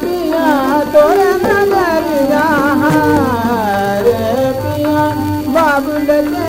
पिया तोर न बाबू दे न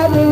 Yeah.